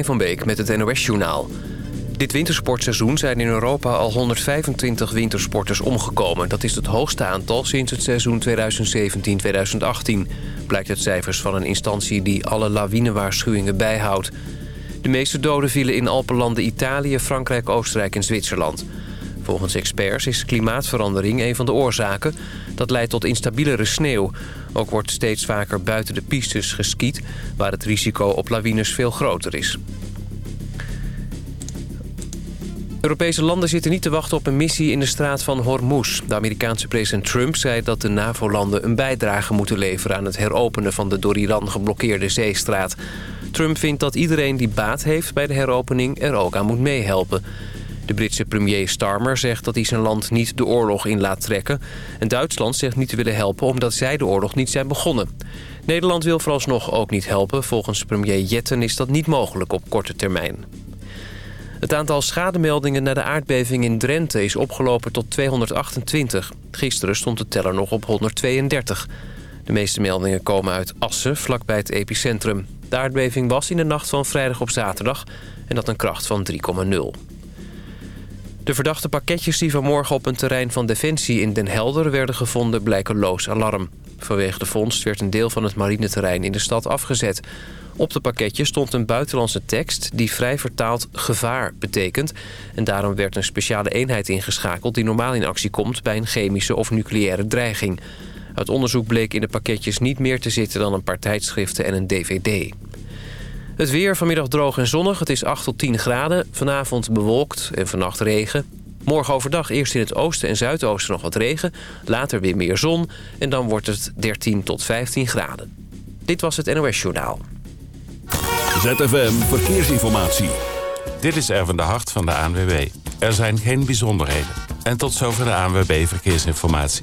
van Beek met het NOS-journaal. Dit wintersportseizoen zijn in Europa al 125 wintersporters omgekomen. Dat is het hoogste aantal sinds het seizoen 2017-2018... blijkt uit cijfers van een instantie die alle lawinewaarschuwingen bijhoudt. De meeste doden vielen in Alpenlanden Italië, Frankrijk, Oostenrijk en Zwitserland. Volgens experts is klimaatverandering een van de oorzaken. Dat leidt tot instabielere sneeuw. Ook wordt steeds vaker buiten de pistes geskiet... waar het risico op lawines veel groter is. Europese landen zitten niet te wachten op een missie in de straat van Hormuz. De Amerikaanse president Trump zei dat de NAVO-landen een bijdrage moeten leveren... aan het heropenen van de door Iran geblokkeerde zeestraat. Trump vindt dat iedereen die baat heeft bij de heropening er ook aan moet meehelpen. De Britse premier Starmer zegt dat hij zijn land niet de oorlog in laat trekken. En Duitsland zegt niet te willen helpen omdat zij de oorlog niet zijn begonnen. Nederland wil vooralsnog ook niet helpen. Volgens premier Jetten is dat niet mogelijk op korte termijn. Het aantal schademeldingen na de aardbeving in Drenthe is opgelopen tot 228. Gisteren stond de teller nog op 132. De meeste meldingen komen uit Assen, vlakbij het epicentrum. De aardbeving was in de nacht van vrijdag op zaterdag en had een kracht van 3,0. De verdachte pakketjes die vanmorgen op een terrein van Defensie in Den Helder werden gevonden blijken loos alarm. Vanwege de vondst werd een deel van het marineterrein in de stad afgezet. Op de pakketjes stond een buitenlandse tekst die vrij vertaald gevaar betekent. En daarom werd een speciale eenheid ingeschakeld die normaal in actie komt bij een chemische of nucleaire dreiging. Uit onderzoek bleek in de pakketjes niet meer te zitten dan een paar tijdschriften en een dvd. Het weer vanmiddag droog en zonnig. Het is 8 tot 10 graden. Vanavond bewolkt en vannacht regen. Morgen overdag eerst in het oosten en zuidoosten nog wat regen. Later weer meer zon. En dan wordt het 13 tot 15 graden. Dit was het NOS Journaal. ZFM Verkeersinformatie. Dit is Erwin de Hart van de ANWB. Er zijn geen bijzonderheden. En tot zover de ANWB Verkeersinformatie.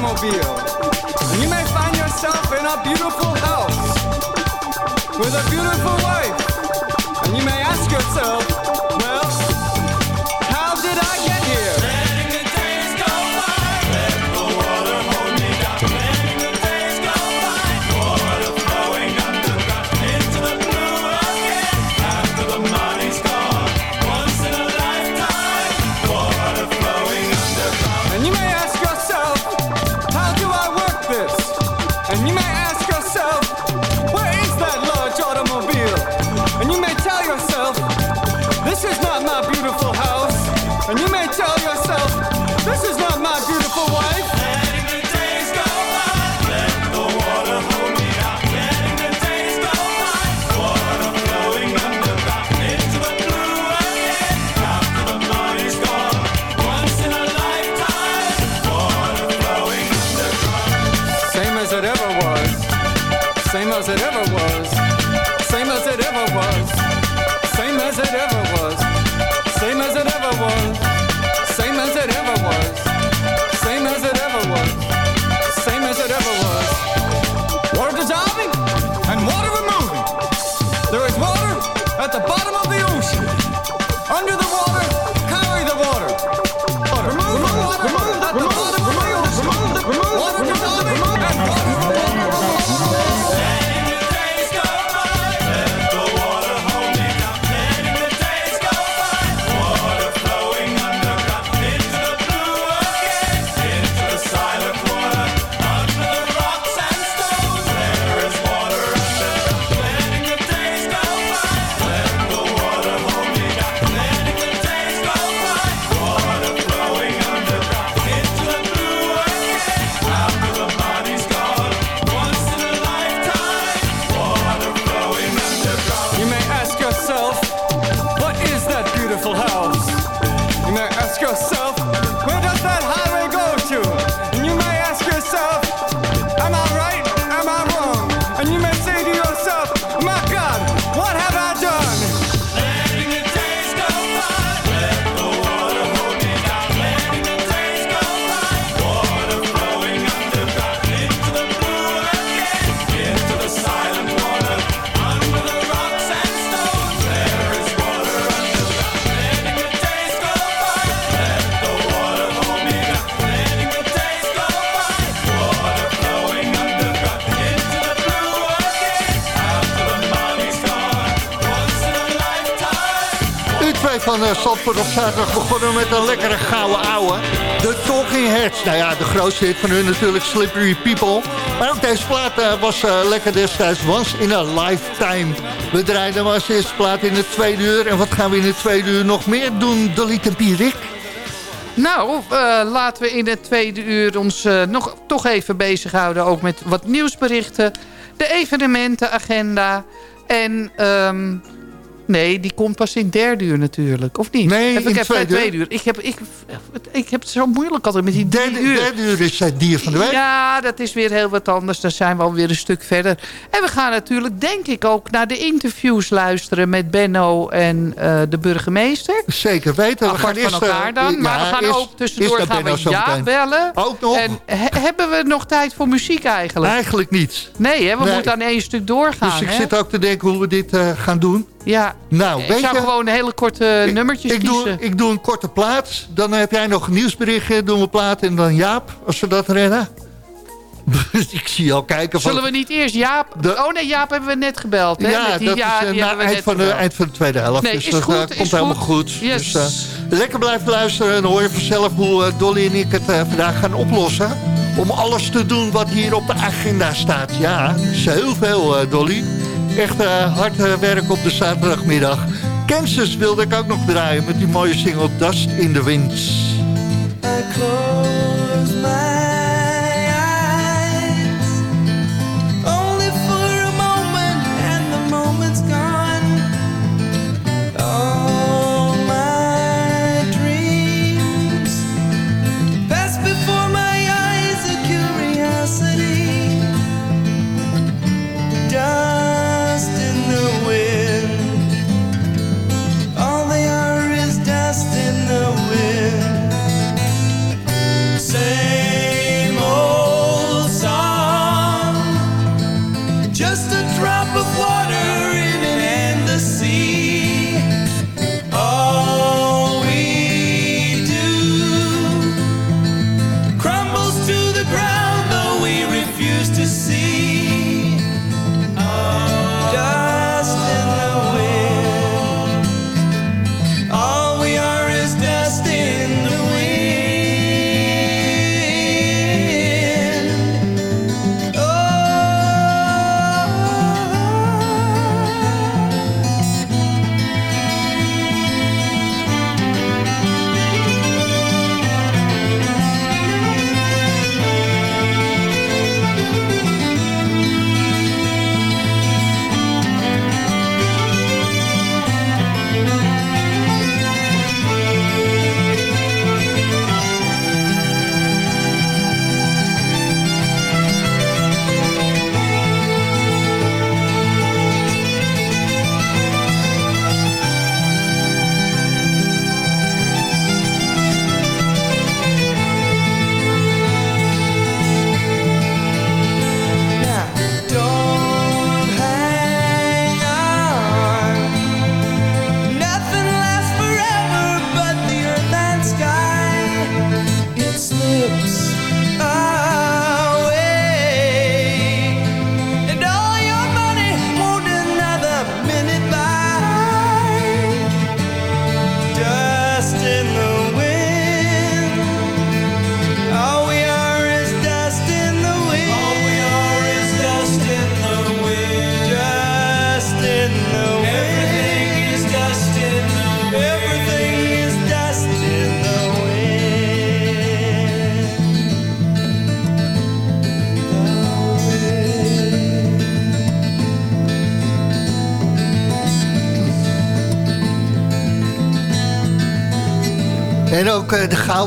Automobile. And you may find yourself in a beautiful house with a beautiful wife. And you may ask yourself, Zandvoort op zaterdag begonnen met een lekkere gouden ouwe. De Talking Heads. Nou ja, de grootste hit van hun natuurlijk Slippery People. Maar ook deze plaat eh, was eh, lekker destijds. Once in a Lifetime. We draaiden maar als eerste plaat in het tweede uur. En wat gaan we in het tweede uur nog meer doen, Dolly en Pierik? Nou, eh, laten we in het tweede uur ons eh, nog toch even bezighouden... ook met wat nieuwsberichten, de evenementenagenda... en ehm, Nee, die komt pas in derde uur natuurlijk. Of niet? Nee, Heb in ik heb tweede tweede uur. Ik heb, ik, ik heb het zo moeilijk altijd met die drie Derde, uur. derde uur is het dier van de week. Ja, dat is weer heel wat anders. Dan zijn we alweer een stuk verder. En we gaan natuurlijk, denk ik, ook naar de interviews luisteren... met Benno en eh, de burgemeester. Zeker weten. We gaan van eerst, eh, elkaar dan. Maar we gaan ook tussendoor gaan we ja bellen. Ook nog? En he- hebben we nog tijd voor muziek eigenlijk? Eigenlijk niet. Nee, hè, we Nee. moeten aan één stuk doorgaan. Dus ik hè? zit ook te denken hoe we dit eh, gaan doen. Ja, Nou, ik zou je... gewoon hele korte ik- nummertjes ik kiezen. doe, ik doe een korte plaat. Dan heb jij nog een nieuwsberichtje. Doen we plaat en dan Jaap, als we dat redden. ik zie al kijken van... Zullen we niet eerst Jaap... De- Oh nee, Jaap hebben we net gebeld. Hè? Ja, Met die, dat ja, is eh, die na eind van, de, gebeld. eind van de tweede helft. Nee, dus is dat goed, eh, is komt helemaal goed. goed. Yes. Dus, eh, lekker blijven luisteren. En hoor je vanzelf hoe eh, Dolly en ik het eh, vandaag gaan oplossen. Om alles te doen wat hier op de agenda staat. Ja, is heel veel eh, Dolly. Echt eh, hard eh, werk op de zaterdagmiddag. Kansas wilde ik ook nog draaien met die mooie single Dust in the Wind.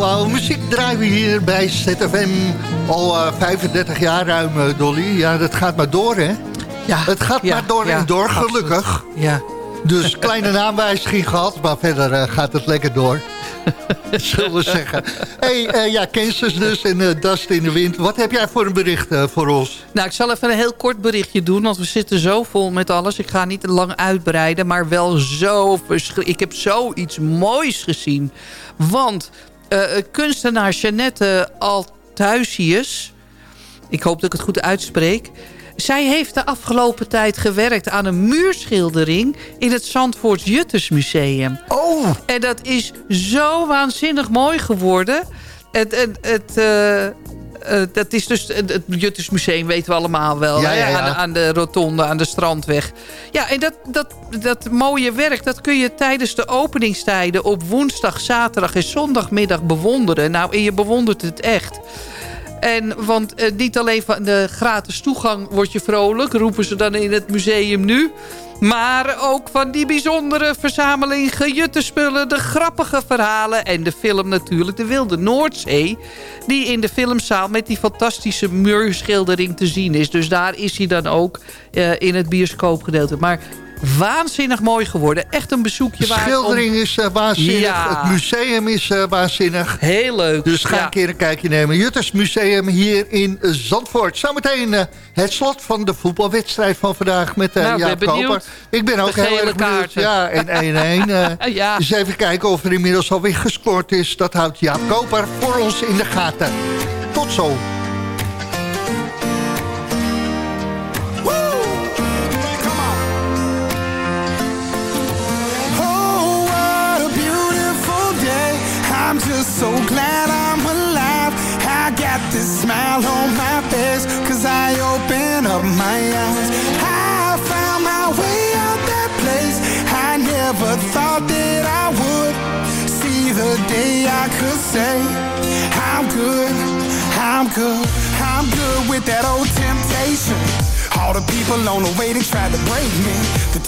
Eh, oude muziek draaien we hier bij ZFM. Al eh, 35 jaar ruim, eh, Dolly. Ja, dat gaat maar door, hè? Ja, Het gaat ja, maar door ja, en door, absoluut. gelukkig. Ja. Dus kleine naamwijziging gehad, maar verder eh, gaat het lekker door. Zullen we zeggen. hey, eh, ja, Kansas dus en eh, Dust in de Wind. Wat heb jij voor een bericht eh, voor ons? Nou, ik zal even een heel kort berichtje doen, want we zitten zo vol met alles. Ik ga niet lang uitbreiden, maar wel zo. Ik heb zoiets moois gezien. Want eh, kunstenaar Jeannette Althuisius... ik hoop dat ik het goed uitspreek... zij heeft de afgelopen tijd gewerkt aan een muurschildering... in het Zandvoorts Juttersmuseum. Oh, En dat is zo waanzinnig mooi geworden. Het, het, het, eh, eh, dat is dus het, Juttersmuseum, weten we allemaal wel. Ja, hè? ja, ja. Aan, de, aan de rotonde, aan de strandweg. Ja, en dat, dat, dat mooie werk, dat kun je tijdens de openingstijden... op woensdag, zaterdag en zondagmiddag bewonderen. Nou, en je bewondert het echt. En, want eh, niet alleen van de gratis toegang word je vrolijk... roepen ze dan in het museum nu... Maar ook van die bijzondere verzameling gejutte spullen... de grappige verhalen en de film natuurlijk De Wilde Noordzee... die in de filmzaal met die fantastische muurschildering te zien is. Dus daar is hij dan ook eh, in het bioscoopgedeelte. Maar waanzinnig mooi geworden. Echt een de bezoekje waard. om- schildering is eh, waanzinnig. Ja. Het museum is eh, waanzinnig. Heel leuk. Dus ga Ja. een keer een kijkje nemen. Jutters Museum hier in Zandvoort. Zometeen eh, het slot van de voetbalwedstrijd van vandaag met uh, Nou, ben Jaap. Koper. Ik ben ook De heel erg benieuwd. Ja, en 1-1. eh Ja. Dus even kijken of er inmiddels alweer gescoord is. Dat houdt Jaap Koper voor ons in de gaten. Tot zo. So glad I'm alive. I got this smile on my face, cause I open up my eyes. I found my way out that place. I never thought that I would see the day I could say, I'm good, I'm good, I'm good with that old temptation. All the people on the way they tried to break me.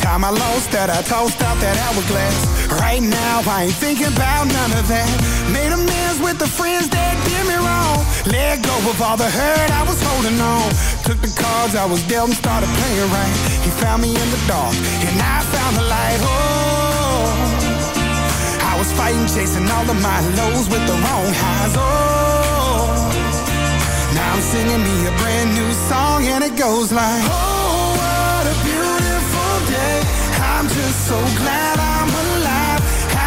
Time I lost that, I tossed out that hourglass. Right now, I ain't thinking about none of that. Made amends with the friends that did me wrong. Let go of all the hurt I was holding on. Took the cards I was dealt and started playing right. He found me in the dark, and I found the light. Oh, I was fighting, chasing all of my lows with the wrong highs. Oh. Now I'm singing me a brand new song and it goes like Oh, just so glad I'm alive.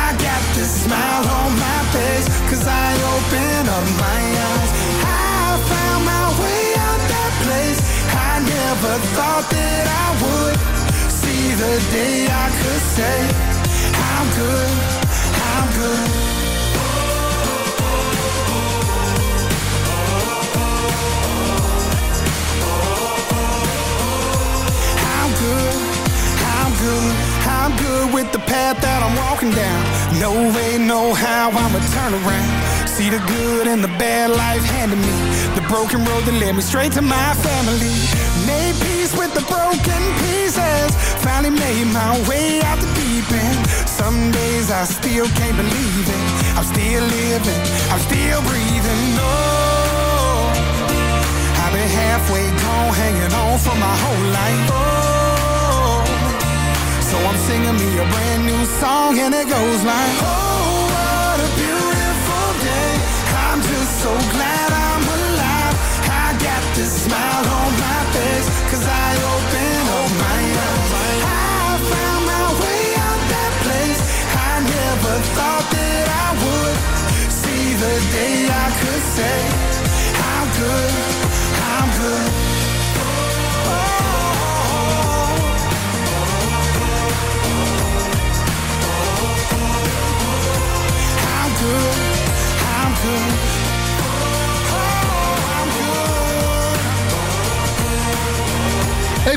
I got this smile on my face Cause I opened up my eyes. I found my way out that place. I never thought that I would See the day I could say I'm good, I'm good. Good, I'm good, with the path that I'm walking down. No way, no how, I'ma turn around. See the good and the bad life handed me. The broken road that led me straight to my family. Made peace with the broken pieces. Finally made my way out the deep end. Some days I still can't believe it. I'm still living, I'm still breathing. No. I've been halfway gone, hanging on for my whole life. Oh, I'm singing me a brand new song, and it goes like, Oh, what a beautiful day! I'm just so glad I'm alive. I got this smile on my face, cause I opened up my eyes. I found my way out that place. I never thought that I would see the day I could say, I'm good, I'm good.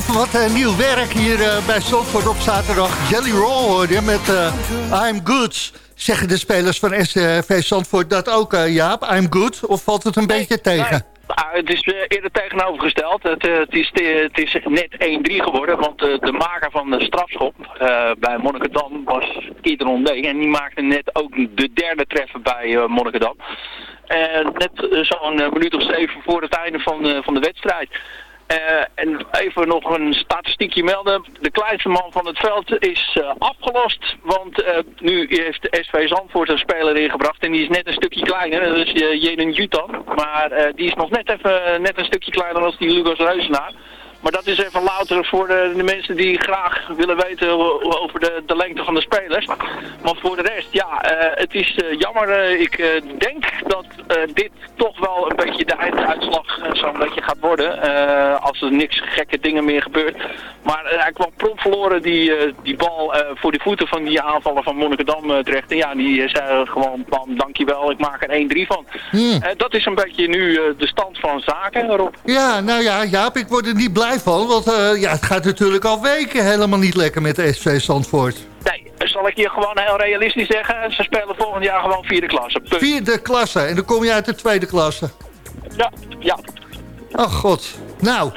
Even wat eh, nieuw werk hier eh, bij Zandvoort op zaterdag. Jelly Roll hoor je met eh, I'm Good. Zeggen de spelers van SV Zandvoort dat ook, Jaap? I'm Good? Of valt het een beetje tegen? Ah, het is eerder tegenovergesteld. Het, het, is, het is net 1-3 geworden, want de maker van de strafschop uh, bij Monnikendam was Kieter Ondé. En die maakte net ook de derde treffer bij uh, Monnikendam. net zo'n minuut of zeven voor het einde van, van de wedstrijd. Uh, en even nog een statistiekje melden. De kleinste man van het veld is uh, afgelost. Want uh, nu heeft de SV Zandvoort een speler ingebracht. En die is net een stukje kleiner. Dat is Jenen Jutan. Maar die is nog net even net een stukje kleiner als die Lucas Reusenaar. Maar dat is even louter voor de, de, mensen die graag willen weten over de, de, lengte van de spelers. Maar voor de rest, ja, uh, het is uh, jammer. Uh, ik denk dat dit toch wel een beetje de einduitslag zo'n beetje gaat worden. als er niks gekke dingen meer gebeurt. Maar hij kwam prompt verloren die, die bal voor de voeten van die aanvaller van Monnikendam terecht. En ja, die zei gewoon, bam, dankjewel, ik maak er 1-3 van. Hmm. dat is een beetje nu de stand van zaken, Rob. Ja, nou ja, Jaap, ik word er niet blij van. Want uh, ja, het gaat natuurlijk al weken helemaal niet lekker met de SV Zandvoort. Nee, zal ik je gewoon heel realistisch zeggen. Ze spelen volgend jaar gewoon vierde klasse. Punt. Vierde klasse. En dan kom je uit de tweede klasse. Ja, ja. Oh god. Nou,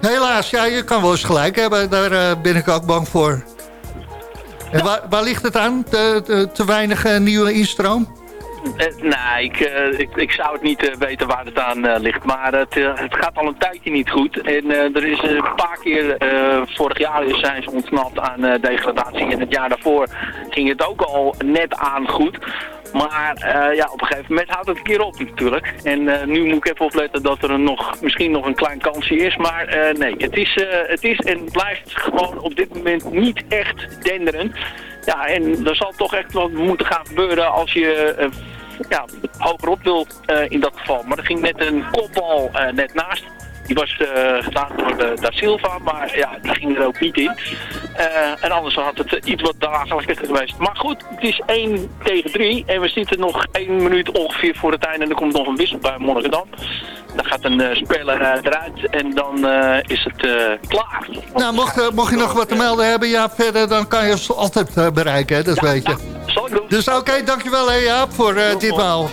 helaas. Ja, je kan wel eens gelijk hebben. Daar uh, ben ik ook bang voor. En ja. waar, waar, ligt het aan? Te, te, te weinig uh, nieuwe instroom? Uh, nee, ik, uh, ik, ik, zou het niet uh, weten waar het aan ligt. Maar het, het gaat al een tijdje niet goed. En er is een paar keer, vorig jaar zijn ze ontsnapt aan degradatie. En het jaar daarvoor ging het ook al net aan goed. Maar ja, op een gegeven moment houdt het een keer op natuurlijk. En nu moet ik even opletten dat er nog, misschien nog een klein kansje is. Maar nee, het is, het is en blijft gewoon op dit moment niet echt denderend. Ja, en er zal toch echt wat moeten gaan gebeuren als je ja, hogerop wil uh, in dat geval. Maar er ging net een kopbal uh, net naast. Die was uh, gedaan door de, Da Silva, maar ja, die ging er ook niet in. Uh, en anders had het iets wat dagelijker geweest. Maar goed, het is 1 tegen 3 en we zitten nog 1 minuut ongeveer voor het einde. En er komt nog een wissel bij Monnikendam. Dan gaat een uh, speler eruit en dan is het klaar. Nou, mocht, mocht je nog wat te melden hebben, ja, verder, dan kan je ons altijd bereiken, hè, dat ja, weet je. Ja, zal ik doen. Dus oké, okay, dankjewel hè, Jaap voor ditmaal.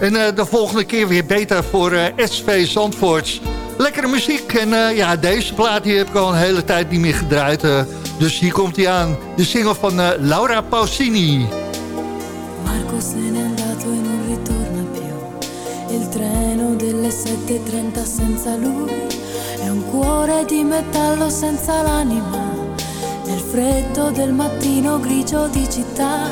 En de volgende keer weer beter voor SV Zandvoorts. Lekkere muziek. En uh, ja, deze plaat hier heb ik al een hele tijd niet meer gedraaid. Uh, dus hier komt hij aan. De single van uh, Laura Pausini. Marco se n'è andato e non ritorna più. Il treno delle 7.30 senza lui. È un cuore di metallo senza l'anima. Nel freddo del mattino grigio di città.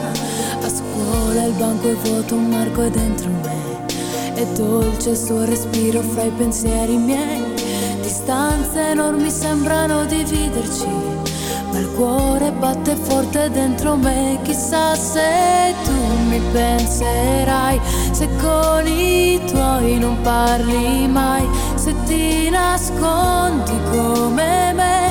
A scuola il banco è vuoto, un Marco è dentro me. È dolce il suo respiro fra i pensieri miei. Distanze enormi sembrano dividerci, ma il cuore batte forte dentro me. Chissà se tu mi penserai, se con i tuoi non parli mai, se ti nascondi come me,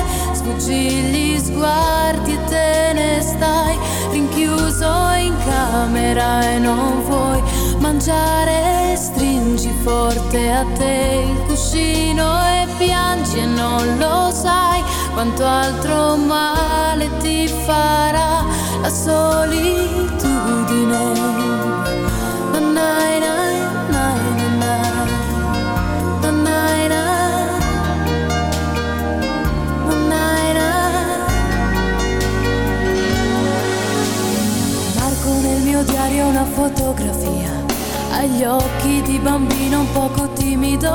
sfuggi gli sguardi e te ne stai rinchiuso in camera e non vuoi mangiare, stringi forte a te il cuscino e piangi e non lo sai quanto altro male ti farà la solitudine. Nai, diario una fotografia agli occhi di bambino un poco timido.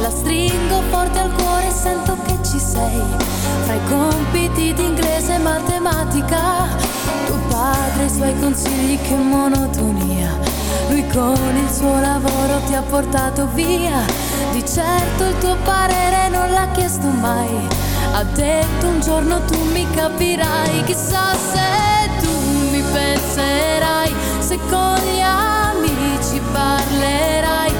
La stringo forte al cuore e sento che ci sei. Fra i compiti di inglese e matematica, tuo padre e i suoi consigli, che monotonia. Lui con il suo lavoro ti ha portato via. Di certo il tuo parere non l'ha chiesto mai. Ha detto un giorno tu mi capirai. Chissà se. Se con gli amici parlerai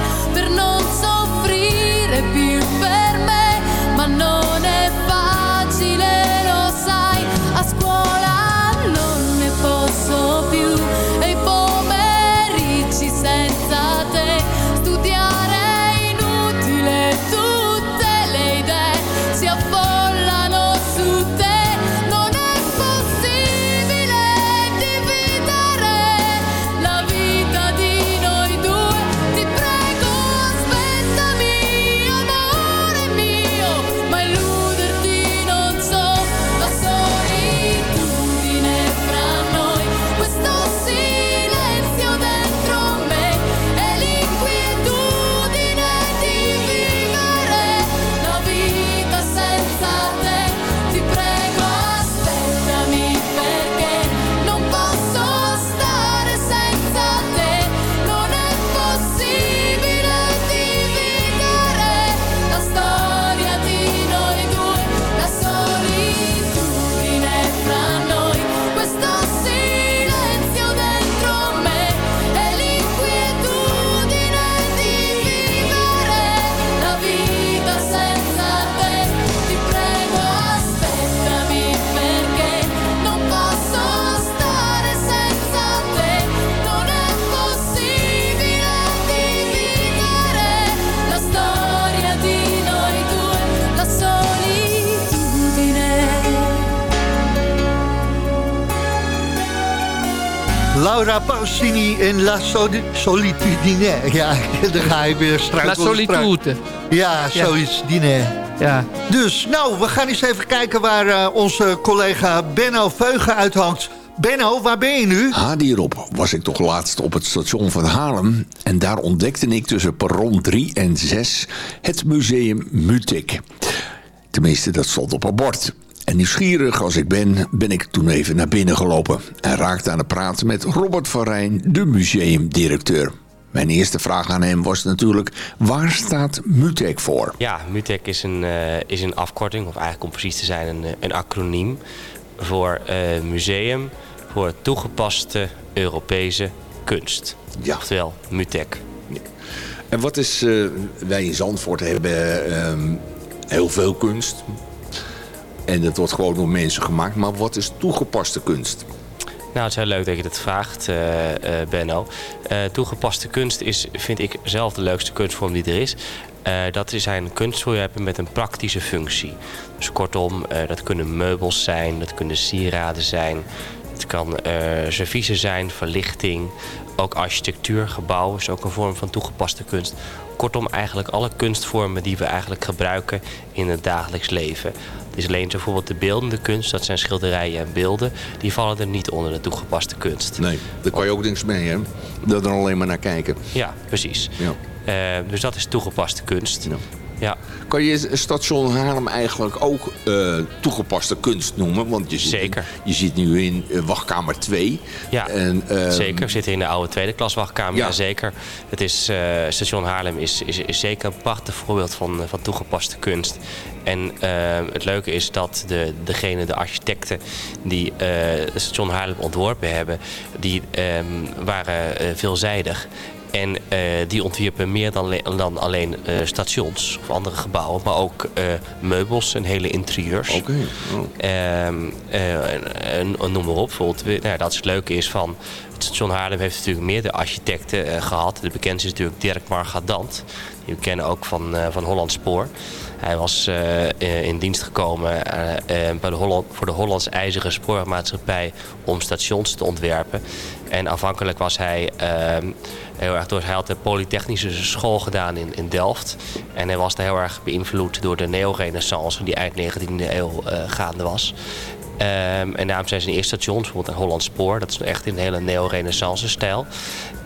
en La Soli- Solitudine. Ja, daar ga je weer La struikelen. solitude. Ja, zoiets, dine. Ja. Dus, nou, we gaan eens even kijken waar eh, onze collega Benno Veugen uithangt. Benno, waar ben je nu? Ha, hierop was ik toch laatst op het station van Haarlem... en daar ontdekte ik tussen perron 3 en 6 het museum Mutik. Tenminste, dat stond op een bord. En nieuwsgierig als ik ben, ben ik toen even naar binnen gelopen... en raakte aan het praten met Robert van Rijn, de museumdirecteur. Mijn eerste vraag aan hem was natuurlijk, waar staat Mutek voor? Ja, MUTEC is een, eh, is een afkorting, of eigenlijk om precies te zijn een, eh, een acroniem... voor eh, Museum voor Toegepaste Europese Kunst. Ja. Oftewel MUTEC. En wat is, wij in Zandvoort hebben ehm, heel veel kunst. En dat wordt gewoon door mensen gemaakt. Maar wat is toegepaste kunst? Nou, het is heel leuk dat je dat vraagt, eh, eh, Benno. Eh, toegepaste kunst is, vind ik zelf de leukste kunstvorm die er is. Dat zijn kunstvoorwerpen met een praktische functie. Dus kortom, dat kunnen meubels zijn, dat kunnen sieraden zijn. Het kan serviezen zijn, verlichting. Ook architectuur, gebouw is ook een vorm van toegepaste kunst. Kortom, eigenlijk alle kunstvormen die we eigenlijk gebruiken in het dagelijks leven. Het is alleen bijvoorbeeld de beeldende kunst, dat zijn schilderijen en beelden. Die vallen er niet onder de toegepaste kunst. Nee, daar kan je ook niks mee, hè? Dat er alleen maar naar kijken. Ja, precies. Ja. Eh, dus dat is toegepaste kunst. Ja. Ja, Kan je station Haarlem eigenlijk ook eh, toegepaste kunst noemen? Want je zit, Zeker. je zit nu in eh, wachtkamer 2. ja En, eh, zeker. We zitten in de oude tweede klas wachtkamer. Ja. Zeker. Het is, station Haarlem is, is, is zeker een prachtig voorbeeld van, van toegepaste kunst. En het leuke is dat de, degene, de architecten die station Haarlem ontworpen hebben, die ehm, waren veelzijdig. En eh, die ontwierpen meer dan, dan alleen eh, stations of andere gebouwen, maar ook eh, meubels en hele interieurs. Oké. oh. Ehm, eh, noem maar op. Bijvoorbeeld, nou, ja, dat is het leuke is van... Het station Haarlem heeft natuurlijk meerdere architecten eh, gehad. De bekendste is natuurlijk Dirk Margadant. Die we kennen ook van, van Holland Spoor. Hij was in dienst gekomen bij de Holland, voor de Hollands IJzeren Spoormaatschappij... om stations te ontwerpen. En aanvankelijk was hij... heel erg door, hij had de Polytechnische school gedaan in, in Delft. En hij was daar heel erg beïnvloed door de neorenaissance... die eind 19e eeuw eh, gaande was. Ehm, en daarom zijn zijn eerste stations, bijvoorbeeld een Holland Spoor. Dat is echt in een hele neo-renaissance stijl.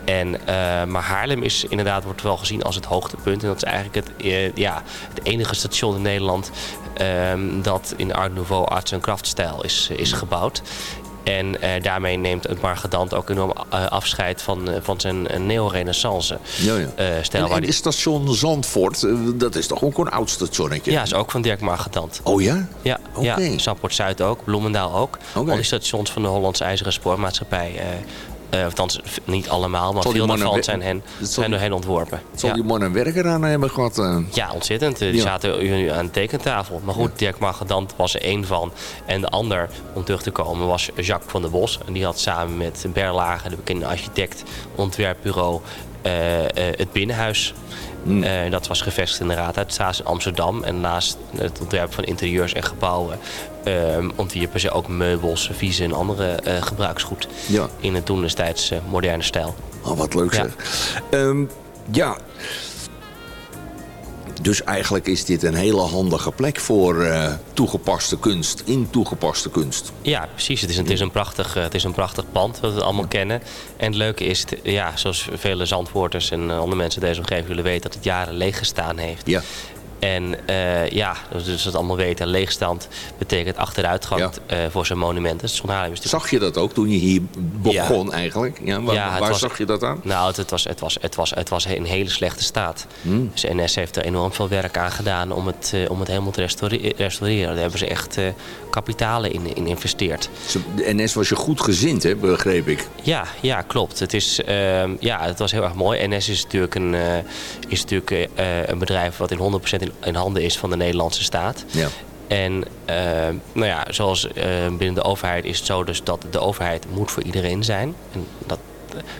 En, eh, maar Haarlem is inderdaad, wordt wel gezien als het hoogtepunt. En dat is eigenlijk het, eh, ja, het enige station in Nederland... ehm, dat in Art Nouveau arts en krachtstijl is, is gebouwd. En eh, daarmee neemt het Margadant ook enorm eh, afscheid van, eh, van zijn neo-renaissance Ja, ja. stijl. En, waar en die- het station Zandvoort, dat is toch ook een oud stationnetje? ja, is ook van Dirk Margadant. Oh ja? Ja, Oké. ja. Zandpoort Zuid ook, Bloemendaal ook. Oké. Al die stations van de Hollandse IJzeren Spoormaatschappij. Eh, althans, niet allemaal, maar veel mannen daarvan zijn, hen, zijn door hen ontworpen. Zal ja. die man een werker aan hebben gehad? eh? ja, ontzettend. Eh, Die Ja. zaten nu aan de tekentafel. Maar goed, Dirk Margadant was er één van. En de ander, om terug te komen, was Jacques van der Bos. En die had samen met Berlage, de bekende architect, ontwerpbureau, het Binnenhuis. Eh, dat was gevestigd in de Raadhuisstraat in Amsterdam. En naast het ontwerp van interieurs en gebouwen eh, ontwierpen ze ook meubels, serviezen en andere eh, gebruiksgoed. Ja. In een toen destijds eh, moderne stijl. Oh, wat leuk Ja. zeg. Ehm, ja. Dus eigenlijk is dit een hele handige plek voor eh, toegepaste kunst, in toegepaste kunst. Ja, precies. Het is, het is, een, prachtig, eh, het is een prachtig pand, wat we allemaal kennen. En het leuke is, het- ja, zoals vele zandwoorders en eh, andere mensen in deze omgeving willen weten... dat het jaren leeg gestaan heeft. Ja. En eh, ja, dus dus dat allemaal weten, leegstand betekent achteruitgang Ja. eh, voor zijn is natuurlijk- Zag je dat ook toen je hier begon eigenlijk? Ja, waar Ja, waar was- zag je dat aan? Nou, het, het, was, het, was, het, was, het was in hele slechte staat. Hmm. Dus NS heeft er enorm veel werk aan gedaan om het, eh, om het helemaal te restaure- restaureren. Daar hebben ze echt kapitalen in, in investeerd. De NS was je goed gezind, hè, begreep ik. Ja, ja klopt. Het, is, ehm, ja, het was heel erg mooi. NS is natuurlijk een, is natuurlijk, een bedrijf wat in 100% in, in handen is van de Nederlandse staat. Ja. En ehm, nou ja, zoals eh, binnen de overheid is het zo dus dat de overheid moet voor iedereen zijn. En dat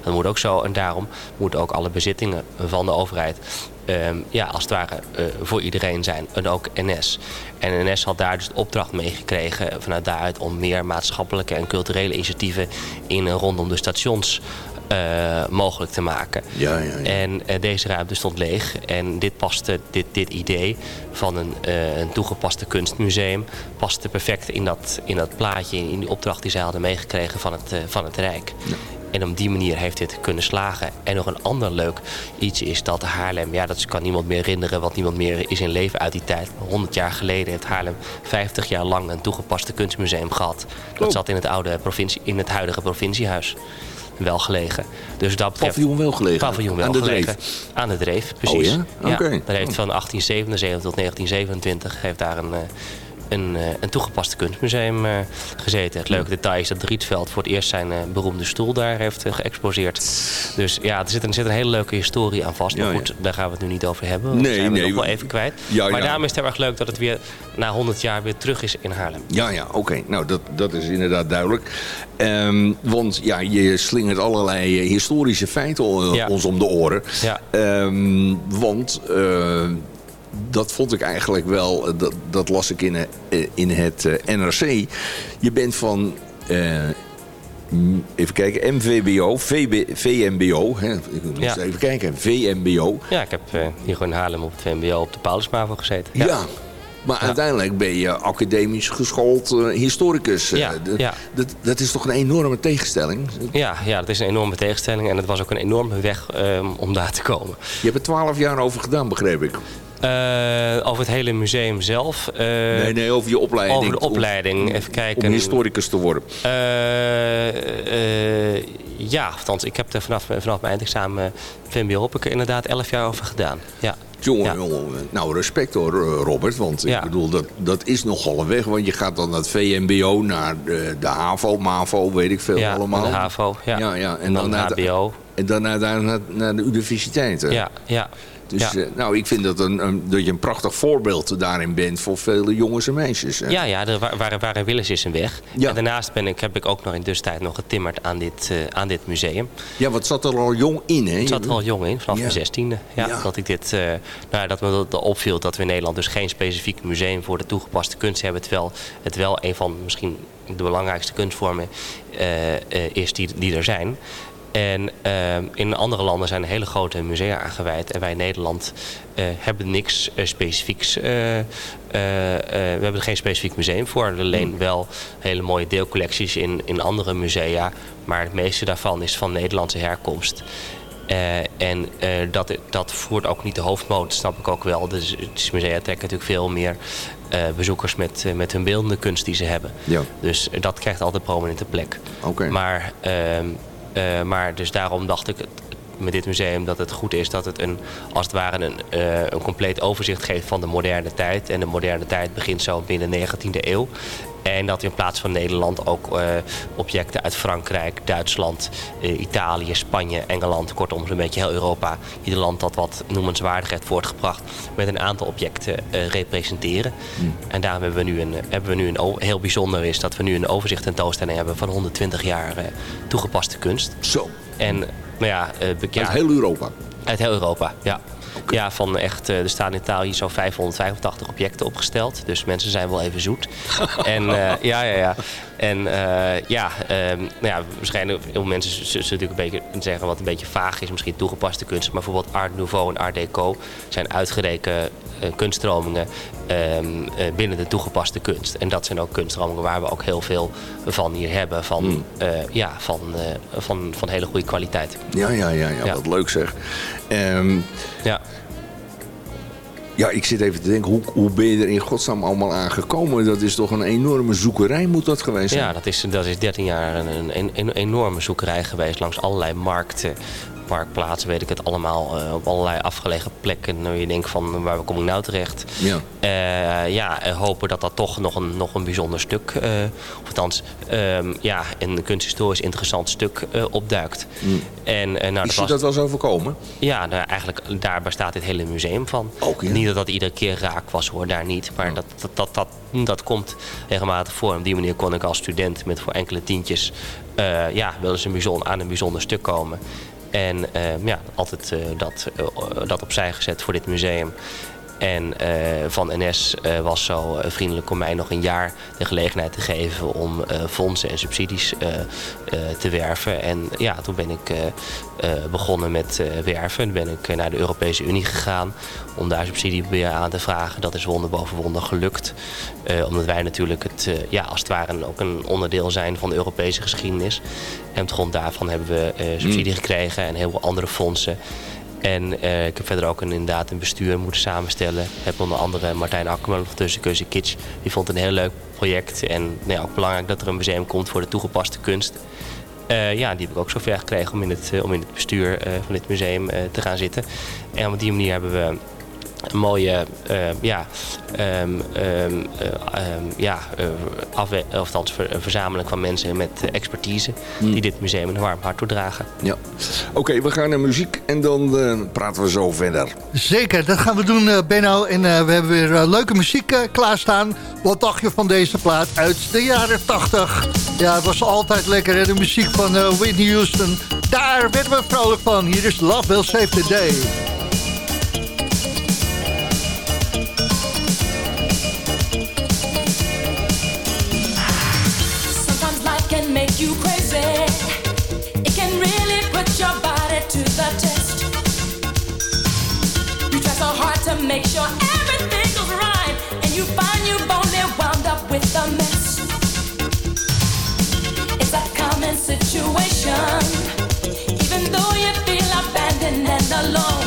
dat moet ook zo. En daarom moeten ook alle bezittingen van de overheid ehm, ja, als het ware eh, voor iedereen zijn. En ook NS. En NS had daar dus de opdracht mee gekregen vanuit daaruit om meer maatschappelijke en culturele initiatieven in en rondom de stations eh, mogelijk te maken. Ja, ja, ja. En eh, deze ruimte stond leeg. En dit paste, dit, dit idee van een, eh, een toegepaste kunstmuseum... paste perfect in dat, in dat plaatje, in die opdracht die zij hadden meegekregen van het, van het Rijk. En op die manier heeft dit kunnen slagen. En nog een ander leuk iets is dat Haarlem... ja, dat kan niemand meer herinneren, want niemand meer is in leven uit die tijd. Maar 100 jaar geleden heeft Haarlem 50 jaar lang een toegepaste kunstmuseum gehad. Dat Oh. zat in het, oude provincie, in het huidige provinciehuis. Wel gelegen. Dus dat betreft, Paviljoen wel gelegen? Paviljoen wel Aan de gelegen. Dreef? Aan de Dreef, precies. Oh ja? Oké. daar heeft van 1877 tot 1927 heeft daar een, eh, een, eh, een toegepast kunstmuseum eh, gezeten. Het leuke detail is dat Rietveld voor het eerst zijn eh, beroemde stoel daar heeft geëxposeerd. Dus ja, er zit, een, er zit een hele leuke historie aan vast. Maar goed, daar gaan we het nu niet over hebben. Nee, zijn we nee, nog wel we- even kwijt. Ja, maar ja. daarom is het heel erg leuk dat het weer na 100 jaar weer terug is in Haarlem. Ja, ja, oké. Nou, dat, dat is inderdaad duidelijk. Ehm, want ja, je slingert allerlei historische feiten Ja. ons om de oren. Ja. Ehm, want dat vond ik eigenlijk wel, eh, dat, dat las ik in, eh, in het eh, NRC. Je bent van, even kijken, MVBO, VB, VMBO. Hè, ik moest Ja. even kijken, VMBO. Ja, ik heb hier gewoon in Haarlem op het VMBO op de Paulusmavo gezeten. Ja. Maar uiteindelijk ben je academisch geschoold historicus. ja. Dat, dat is toch een enorme tegenstelling? Ja, ja, dat is een enorme tegenstelling. En het was ook een enorme weg ehm, om daar te komen. Je hebt er twaalf jaar over gedaan, begreep ik. Eh, over het hele museum zelf. eh, nee, nee, over je opleiding. Over de opleiding, even kijken. Om historicus te worden. Eh, ja, althans, ik heb er vanaf, vanaf mijn eindexamen VMBO heb ik er inderdaad 11 jaar over gedaan. Ja. Jongen, Ja. jongen, nou respect hoor, Robert. Want Ja. ik bedoel, dat, dat is nogal een weg. Want je gaat dan naar het VMBO, naar de, de HAVO, MAVO, weet ik veel Ja, allemaal. de HAVO, ja. ja, ja. En dan naar de- HBO. en dan naar, naar, naar, naar de universiteit. hè? Ja, ja. Dus ja. eh, nou, ik vind dat, een, een- dat je een prachtig voorbeeld daarin bent voor vele jongens en meisjes. Ja, ja, er wa- waar, waar een wil is, een weg. Ja. En daarnaast ben ik, heb ik ook nog in tussentijd nog getimmerd aan dit, eh, aan dit museum. Ja, wat zat er al jong in, hè? Ik zat er al jong in, vanaf Ja. mijn zestiende. Ja, Ja. Dat ik dit, eh, nou, ja, dat me dat opviel dat we in Nederland dus geen specifiek museum voor de toegepaste kunst hebben. Terwijl het wel een van misschien de belangrijkste kunstvormen is die, die er zijn. En eh, in andere landen zijn hele grote musea aangeweid. En wij in Nederland eh, hebben niks eh, specifieks. eh, we hebben er geen specifiek museum voor. Alleen wel hele mooie deelcollecties in, in andere musea. Maar het meeste daarvan is van Nederlandse herkomst. En dat, dat voert ook niet de hoofdmoot, snap ik ook wel. Dus het musea trekken natuurlijk veel meer bezoekers met, met hun beeldende kunst die ze hebben. Ja. Dus dat krijgt altijd prominente plek. Oké. Maar, eh, maar dus daarom dacht ik met dit museum dat het goed is dat het een, als het ware een, eh, een compleet overzicht geeft van de moderne tijd. En de moderne tijd begint zo binnen de 19e eeuw. En dat in plaats van Nederland ook eh, objecten uit Frankrijk, Duitsland, eh, Italië, Spanje, Engeland, kortom zo'n beetje heel Europa, ieder land dat wat noemenswaardig heeft voortgebracht, met een aantal objecten eh, representeren. En daarom hebben we nu een, hebben we nu een heel bijzonder is dat we nu een overzicht tentoonstelling hebben van 120 jaar toegepaste kunst. Zo, En nou ja, be- ja, uit heel Europa. Uit heel Europa, ja. Ja, van echt, eh, er staan in Italië zo'n 585 objecten opgesteld. Dus mensen zijn wel even zoet. en eh, ja, ja, ja. En eh, ja, ehm, nou ja, waarschijnlijk veel mensen zullen natuurlijk een beetje zeggen wat een beetje vaag is, misschien toegepaste kunst. Maar bijvoorbeeld Art Nouveau en Art Deco zijn uitgereken eh, kunststromingen ehm, eh, binnen de toegepaste kunst. En dat zijn ook kunststromingen waar we ook heel veel van hier hebben. Van, eh, ja, van, van, van hele goede kwaliteit. Ja, ja, ja, ja, Ja. wat leuk zeg. Ehm, Ja. Ja, ik zit even te denken, hoe, hoe ben je er in godsnaam allemaal aangekomen? Dat is toch een enorme zoekerij moet dat geweest zijn? Ja, dat is, dat is 13 jaar een, een, een enorme zoekerij geweest langs allerlei markten. Marktplaats, weet ik het allemaal. eh, op allerlei afgelegen plekken. waar je denkt van, waar kom ik nou terecht? Ja. Eh, ja, en hopen dat dat toch nog een, nog een bijzonder stuk, eh, of althans, ehm, ja, een kunsthistorisch interessant stuk opduikt. En, eh, nou, Is je was- dat wel eens overkomen? ja, nou, eigenlijk daar bestaat dit hele museum van. Ook, ja? Niet dat dat iedere keer raak was hoor, daar niet. Maar dat, dat, dat, dat, dat komt regelmatig voor. Op die manier kon ik als student met voor enkele tientjes... ja, wel eens een bijzonder, aan een bijzonder stuk komen. En eh, ja, altijd eh, dat, eh, dat opzij gezet voor dit museum. En eh, van NS eh, was zo eh, vriendelijk om mij nog een jaar de gelegenheid te geven om fondsen en subsidies te werven. En ja, toen ben ik begonnen met werven. Toen ben ik naar de Europese Unie gegaan om daar subsidie weer aan te vragen. Dat is wonder boven wonder gelukt. Omdat wij natuurlijk het, ja, als het ware ook een onderdeel zijn van de Europese geschiedenis. En op grond daarvan hebben we subsidie gekregen en heel veel andere fondsen. En eh, ik heb verder ook een, inderdaad een bestuur moeten samenstellen. Ik heb onder andere Martijn Akkerman van Tussenkeuze Kitsch. Die vond het een heel leuk project. En nou ja, ook belangrijk dat er een museum komt voor de toegepaste kunst. Eh, ja, die heb ik ook zover gekregen om in het, eh, om in het bestuur van dit museum te gaan zitten. En op die manier hebben we een mooie eh, ja, ehm, ehm, eh, ehm, ja, eh, afwe- of ver- een verzameling van mensen met eh, expertise die dit museum een warm hart toedragen. Ja. Oké, we gaan naar muziek en dan eh, praten we zo verder. Zeker, dat gaan we doen, eh, Benno. En eh, we hebben weer leuke muziek klaarstaan. Wat dacht je van deze plaat uit de jaren 80? Ja, het was altijd lekker, hè? de muziek van eh, Whitney Houston. Daar werden we vrolijk van. Hier is Love Will Save the Day. Situation, even though you feel abandoned and alone.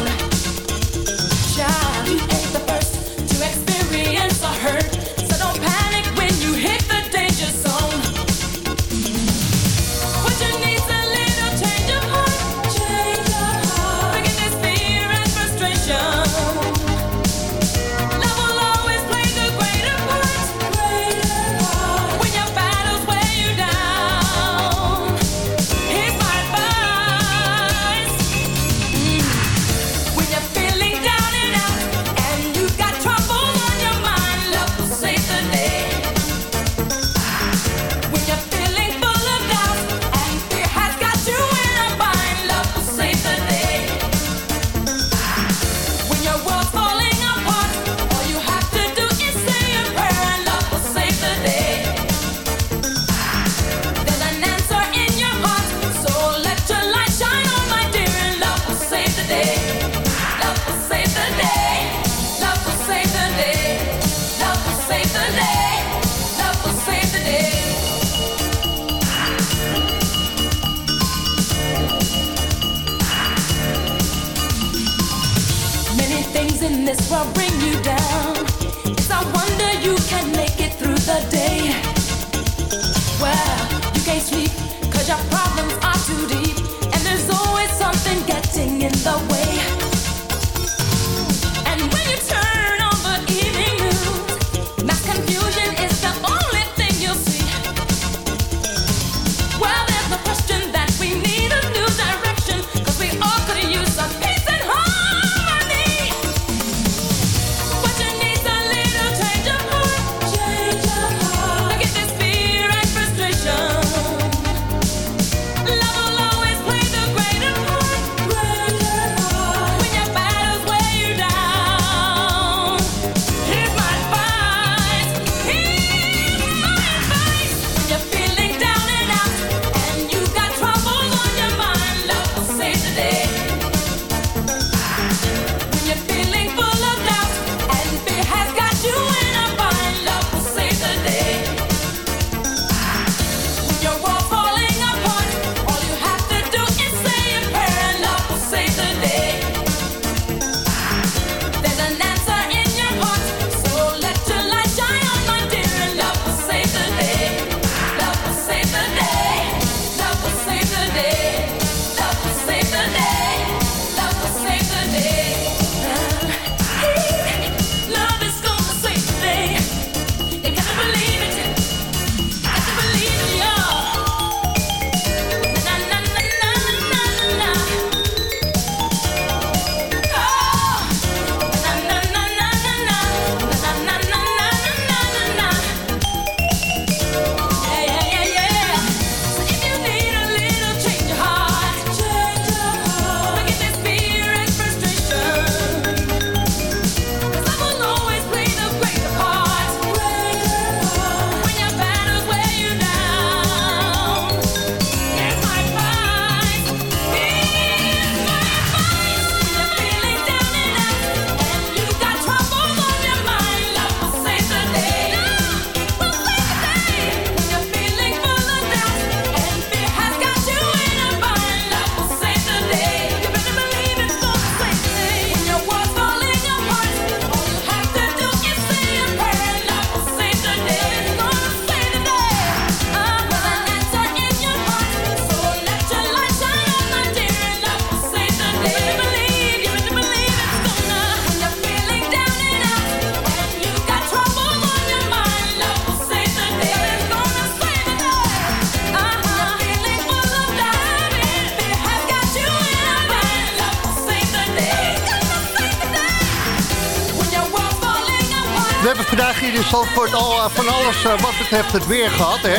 Zandvoort al eh, van alles uh, wat betreft het weer gehad, hè?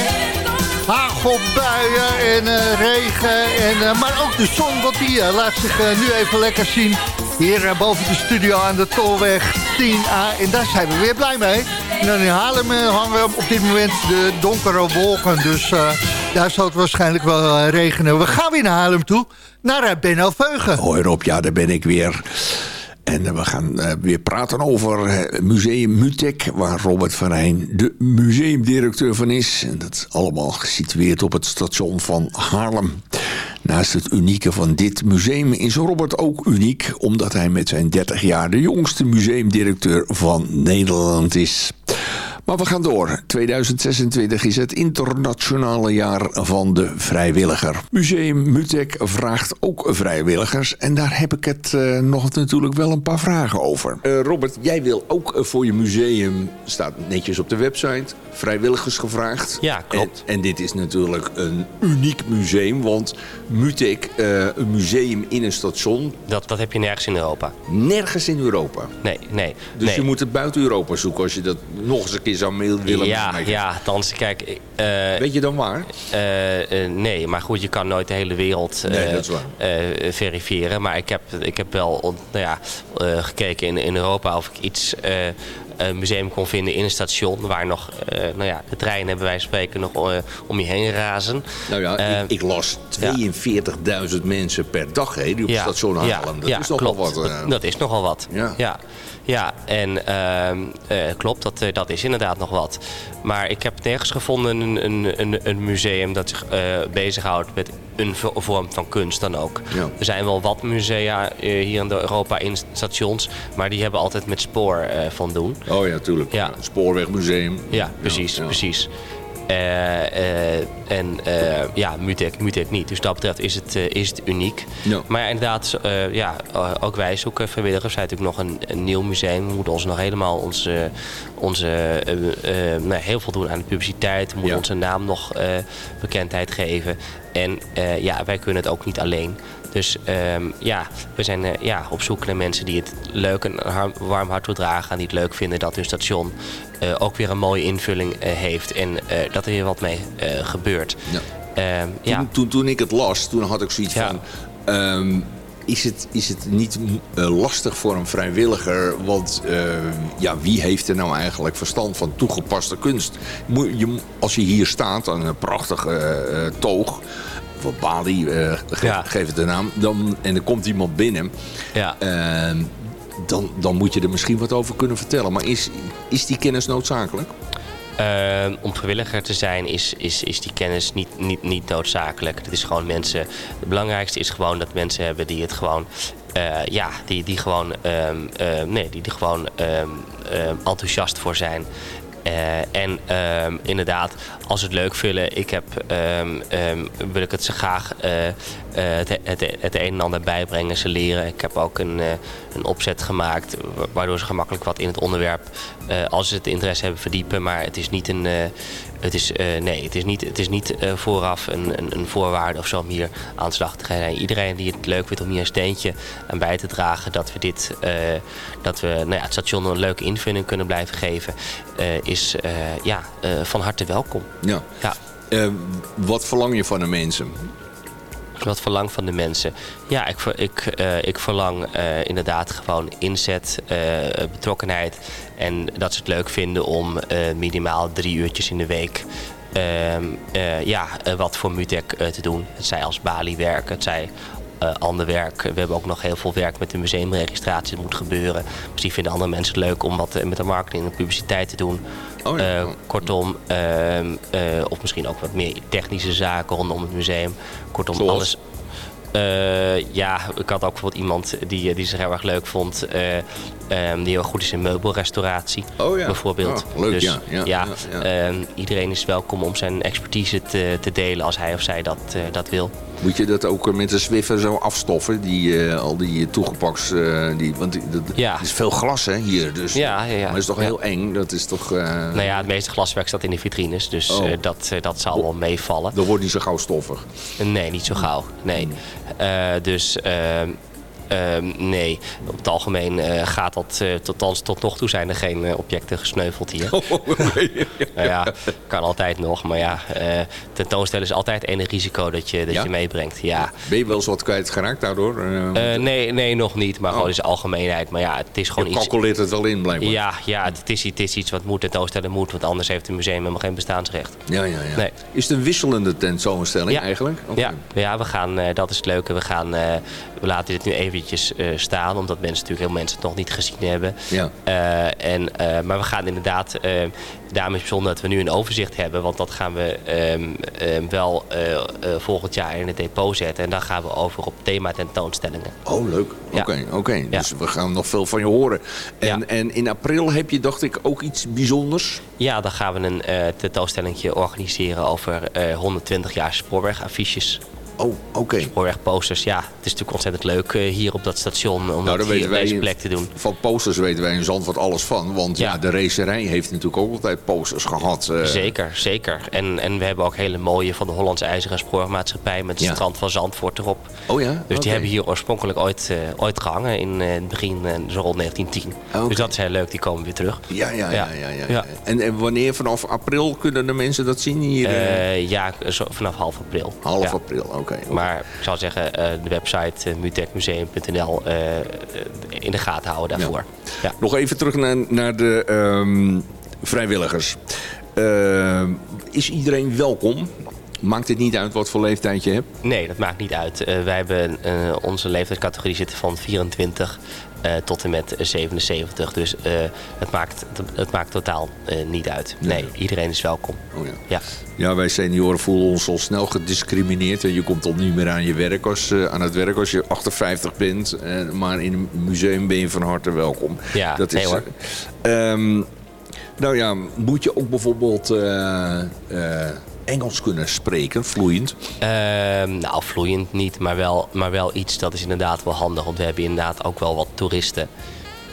Hagelbuien en uh, regen, en, maar ook de zon, want die laat zich nu even lekker zien. Hier boven de studio aan de Tolweg 10A. En daar zijn we weer blij mee. In Haarlem hangen op dit moment de donkere wolken. Dus daar zal het waarschijnlijk wel regenen. We gaan weer naar Haarlem toe, naar Benno Veugen. Hoi Rob, ja, daar ben ik weer. En eh, we gaan uh, weer praten over uh, Museum Mutek, waar Robert van Rijn de museumdirecteur van is. En dat is allemaal gesitueerd op het station van Haarlem. Naast het unieke van dit museum is Robert ook uniek... omdat hij met zijn 30 jaar de jongste museumdirecteur van Nederland is. Maar we gaan door. 2026 is het internationale jaar van de vrijwilliger. Museum Mutek vraagt ook vrijwilligers. En daar heb ik het uh, nog natuurlijk wel een paar vragen over. Uh, Robert, jij wil ook uh, voor je museum, staat netjes op de website, vrijwilligers gevraagd. Ja, klopt. En, en dit is natuurlijk een uniek museum. Want Mutek, een museum in een station... Dat, dat heb je nergens in Europa. Nergens in Europa? Nee, nee. Dus nee. je moet het buiten Europa zoeken als je dat nog eens een keer zou willen Ja, ja althans, kijk... Uh, Weet je dan waar? Uh, uh, nee, maar goed, je kan nooit de hele wereld nee, verifiëren. Maar ik heb, ik heb wel nou ja, gekeken in, in Europa of ik iets een museum kon vinden in een station... waar nog uh, nou ja, de treinen hebben wij spreken nog uh, om je heen razen. Nou ja, uh, ik, ik, las 42.000 ja. mensen per dag hè, die op ja, het station halen. Dat is nogal wat. Dat, dat, is nogal wat, ja. Ja. En uh, klopt, dat, uh, dat is inderdaad nog wat. Maar ik heb nergens gevonden een, een, een, een museum dat zich uh, bezighoudt met een vorm van kunst dan ook. Ja. Er zijn wel wat musea hier in Europa in stations, maar die hebben altijd met spoor van doen. Oh ja, tuurlijk. Ja. Spoorwegmuseum. Ja, precies, ja, ja. precies. Uh, uh, en uh, ja, Mutek, Mutek niet. Dus dat betreft is het, is het uniek. Maar inderdaad, ja, ook wij zoeken vrijwilligers. Zijn natuurlijk nog een, een nieuw museum. We moeten ons nog helemaal onze, onze, nou, heel veel doen aan de publiciteit. We moeten ja. onze naam nog bekendheid geven. En ja, wij kunnen het ook niet alleen. Dus um, ja, we zijn uh, ja, op zoek naar mensen die het leuk en warm hart wil dragen. En die het leuk vinden dat hun station uh, ook weer een mooie invulling uh, heeft. En dat er weer wat mee gebeurt. Ja. Um, toen, ja. toen, toen, ik het las, toen had ik zoiets ja. van... Um, is het, is het niet uh, lastig voor een vrijwilliger? Want uh, ja, wie heeft er nou eigenlijk verstand van toegepaste kunst? Je, als je hier staat aan een prachtige uh, toog of Bali, uh, geef, Ja. geef het de naam. Dan, en er komt iemand binnen. Ja. Uh, dan, dan moet je er misschien wat over kunnen vertellen. Maar is, is die kennis noodzakelijk? Uh, om vrijwilliger te zijn is, is, is die kennis niet, niet, niet noodzakelijk. Het is gewoon mensen. Het belangrijkste is gewoon dat mensen hebben die het gewoon. Uh, ja, die, die gewoon. Um, uh, nee, die er gewoon um, enthousiast voor zijn. Uh, en um, inderdaad, als het leuk vinden, ik heb, um, um, wil ik het ze graag uh, uh, het, het, het een en ander bijbrengen, ze leren. Ik heb ook een, een opzet gemaakt waardoor ze gemakkelijk wat in het onderwerp, als ze het interesse hebben, verdiepen. Maar het is niet een, het is, nee, het is niet, het is niet vooraf een, een, een, voorwaarde of zo om hier aan de slag te gaan. Iedereen die het leuk vindt om hier een steentje aan bij te dragen, dat we, dit, dat we nou ja, het station een leuke invulling kunnen blijven geven, is ja, van harte welkom. Ja. ja. Wat verlang je van de mensen? Wat verlang van de mensen? Ja, ik, ik, ik verlang inderdaad gewoon inzet, betrokkenheid. En dat ze het leuk vinden om minimaal drie uurtjes in de week ja, wat voor Mutek te doen. Het zij als Bali werken, het zij uh, ander werk. We hebben ook nog heel veel werk met de museumregistratie. Dat moet gebeuren. Misschien vinden andere mensen het leuk om wat uh, met de marketing en publiciteit te doen. Oh ja. uh, kortom, ehm, of misschien ook wat meer technische zaken rondom het museum. Kortom, Zoals? alles. Uh, ja, ik had ook bijvoorbeeld iemand die, die zich heel erg leuk vond. Uh, um, die heel goed is in meubelrestauratie. Oh ja. Bijvoorbeeld. Oh, leuk, dus, ja. ja, ja, uh, iedereen is welkom om zijn expertise te, te delen als hij of zij dat, uh, dat wil. Moet je dat ook met de Swiffer zo afstoffen? Die, al die toegepaks... die, want dat, ja. is veel glas hè, hier. Dus, ja, ja, ja. Maar dat is toch heel eng? Dat is toch... Nou ja, het meeste glaswerk staat in de vitrines. Dus oh. dat, dat zal wel meevallen. Dat wordt niet zo gauw stoffig? Nee, niet zo gauw. Nee. Uh, dus Ehm, nee, op het algemeen eh, gaat dat, eh, tot, tot nog toe zijn er geen eh, objecten gesneuveld hier. Oh, nou ja, kan altijd nog, maar ja, tentoonstellen is altijd een risico dat je, dat Ja? je meebrengt. Ja. Ben je wel eens wat kwijtgeraakt daardoor? Nee, nee, nog niet, maar gewoon in zijn algemeenheid. Maar ja, het is je gewoon iets... calculeert het wel in, blijkbaar. Ja, ja het, is, het is iets wat moet tentoonstellen moet, want anders heeft het museum helemaal geen bestaansrecht. Ja, ja, ja. Nee. Is het een wisselende tentoonstelling Ja. eigenlijk? Ja, ja we gaan, dat is het leuke. We, gaan, we laten dit nu eventjes eh, staan, omdat mensen natuurlijk heel mensen het nog niet gezien hebben. Ja. Eh, en, eh, maar we gaan inderdaad, daarom is het bijzonder dat we nu een overzicht hebben, want dat gaan we ehm, ehm, wel volgend jaar in het depot zetten. En dan gaan we over op thema tentoonstellingen. Oh, leuk. Oké, Ja. oké. Dus we gaan nog veel van je horen. En, Ja. en in april heb je, dacht ik, ook iets bijzonders? Ja, dan gaan we een tentoonstelling organiseren over eh 120 jaar spoorwegaffiches. Oh, oké. Spoorwegposters, ja. Het is natuurlijk ontzettend leuk eh, hier op dat station om Nou, dat hier op deze plek te doen. Van posters weten wij in Zandvoort alles van. Want ja, Ja. de racerij heeft natuurlijk ook altijd posters gehad. eh. Zeker, zeker. En, en we hebben ook hele mooie van de Hollandse IJzeren Spoormaatschappij met het Ja. strand van Zandvoort erop. Oh ja? Dus die hebben hier oorspronkelijk ooit, eh, ooit gehangen in het begin, eh, zo rond 1910. Oké. Dus dat is heel leuk, die komen weer terug. Ja, ja, ja. ja, Ja. En, en wanneer vanaf april kunnen de mensen dat zien hier? ja, zo, vanaf half april. half april, oké. Maar ik zou zeggen, eh, de website uh, mutekmuseum.nl eh, eh, in de gaten houden daarvoor. Ja. Nog even terug naar, naar de ehm, vrijwilligers. Eh, is iedereen welkom? Maakt het niet uit wat voor leeftijd je hebt? Nee, dat maakt niet uit. Eh, wij hebben eh, onze leeftijdscategorie zitten van 24 eh, tot en met 77. Dus eh, het, maakt, het maakt totaal eh, niet uit. Nee, iedereen is welkom. Oh ja. Ja. Ja, wij senioren voelen ons al snel gediscrimineerd. En je komt al niet meer aan, je werk als, aan het werk als je 58 bent. Maar in een museum ben je van harte welkom. Ja, dat nee is, eh, ehm, nou ja, moet je ook bijvoorbeeld Engels kunnen spreken, vloeiend? Ehm, nou, vloeiend niet, maar wel, maar wel iets dat is inderdaad wel handig. Want we hebben inderdaad ook wel wat toeristen.